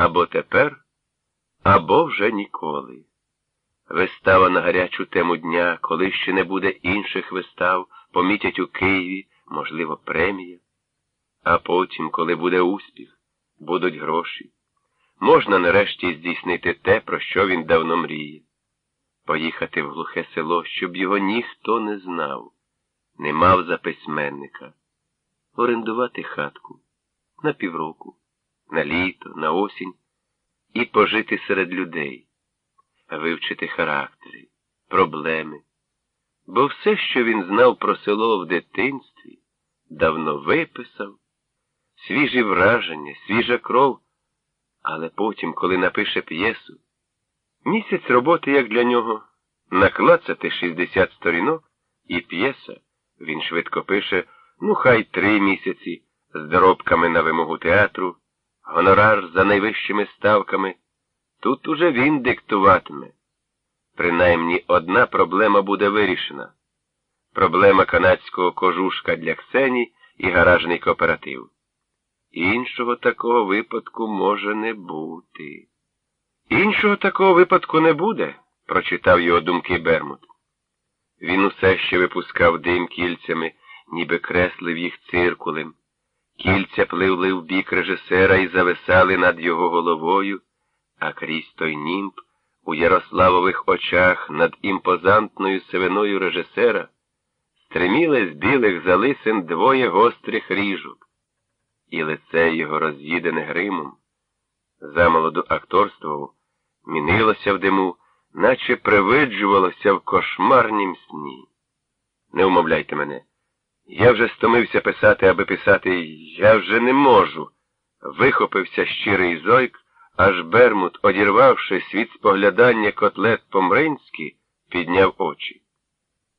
або тепер, або вже ніколи. Вистава на гарячу тему дня, коли ще не буде інших вистав, помітять у Києві, можливо, премія. А потім, коли буде успіх, будуть гроші. Можна нарешті здійснити те, про що він давно мріє. Поїхати в глухе село, щоб його ніхто не знав, не мав за письменника, орендувати хатку на півроку, на літо, на осінь і пожити серед людей, вивчити характери, проблеми. Бо все, що він знав про село в дитинстві, давно виписав, свіжі враження, свіжа кров, але потім, коли напише п'єсу, місяць роботи, як для нього, наклацати 60 сторінок і п'єса, він швидко пише, ну хай три місяці з доробками на вимогу театру, гонорар за найвищими ставками. Тут уже він диктуватиме. Принаймні одна проблема буде вирішена. Проблема канадського кожушка для Ксені і гаражний кооператив. Іншого такого випадку може не бути. Іншого такого випадку не буде, прочитав його думки Бермут. Він усе ще випускав дим кільцями, ніби креслив їх циркулем. Кільця пливли в бік режисера і зависали над його головою, а крізь той німб у Ярославових очах над імпозантною сивиною режисера стриміли з білих залисин двоє гострих ріжок, і лице його роз'їдене гримом, замолоду акторствував, мінилося в диму, наче привиджувалося в кошмарнім сні. Не умовляйте мене. Я вже стомився писати, аби писати, я вже не можу. Вихопився щирий зойк, аж Бермут, одірвавши світ споглядання котлет по-мринськи, підняв очі.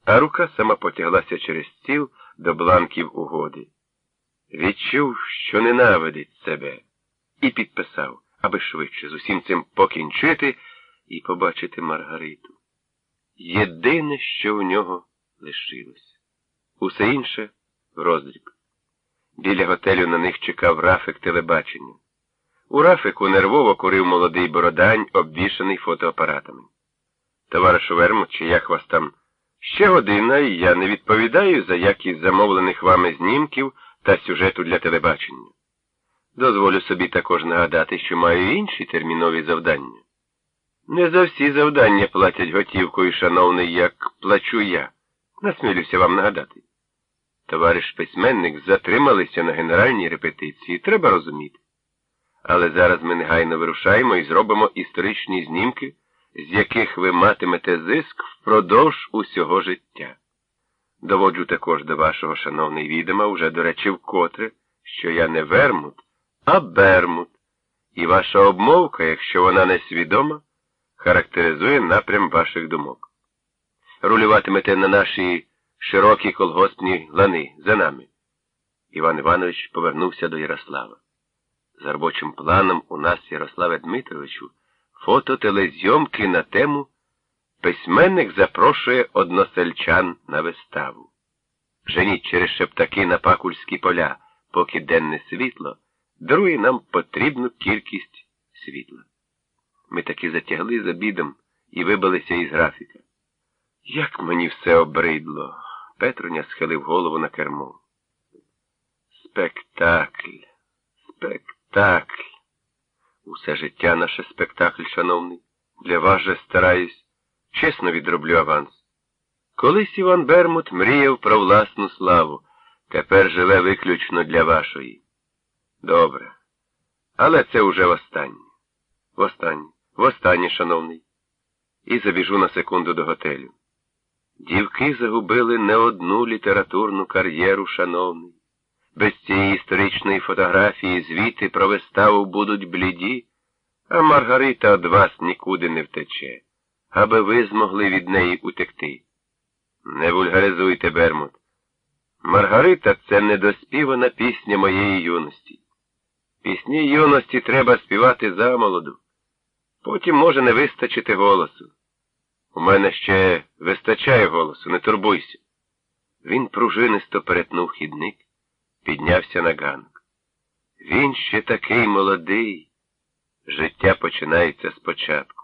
А рука сама потяглася через стіл до бланків угоди. Відчув, що ненавидить себе, і підписав, аби швидше з усім цим покінчити і побачити Маргариту. Єдине, що в нього лишилось. Усе інше в роздріб. Біля готелю на них чекав рафик телебачення. У рафику нервово курив молодий бородань, обвішаний фотоапаратами. Товаришу Вермут, чи як вас там? Ще година, і я не відповідаю за якість замовлених вами знімків та сюжету для телебачення. Дозволю собі також нагадати, що маю інші термінові завдання. Не за всі завдання платять готівкою, шановний, як плачу я. Насмілюся вам нагадати. Товариш письменник затрималися на генеральній репетиції, треба розуміти. Але зараз ми негайно вирушаємо і зробимо історичні знімки, з яких ви матимете зиск впродовж усього життя. Доводжу також до вашого, шановний відома, уже, до речі, вкотре, що я не вермут, а бермут, і ваша обмовка, якщо вона несвідома, характеризує напрям ваших думок. Рулюватимете на наші широкі колгоспні лани за нами. Іван Іванович повернувся до Ярослава. За робочим планом у нас, Ярославе Дмитровичу, фототелезйомки на тему Письменник запрошує односельчан на виставу. Женіть через шептаки на пакульські поля, поки денне світло, дарує нам потрібну кількість світла. Ми таки затягли за бідом і вибилися із графіка. Як мені все обридло. Петруня схилив голову на кермо. Спектакль, спектакль. Усе життя наше спектакль, шановний. Для вас же стараюсь, чесно відроблю аванс. Колись Іван Бермут мріяв про власну славу, тепер живе виключно для вашої. Добре. Але це уже востаннє. Востаннє, востаннє, шановний. І забіжу на секунду до готелю. Дівки загубили не одну літературну кар'єру, шановний. Без цієї історичної фотографії звіти про виставу будуть бліді, а Маргарита від вас нікуди не втече, аби ви змогли від неї утекти. Не вульгаризуйте, Бермут. Маргарита це недоспівана пісня моєї юності. Пісні юності треба співати замолоду. Потім може не вистачити голосу. У мене ще вистачає голосу, не турбуйся. Він пружинисто перетнув хідник, піднявся на ганок. Він ще такий молодий. Життя починається спочатку.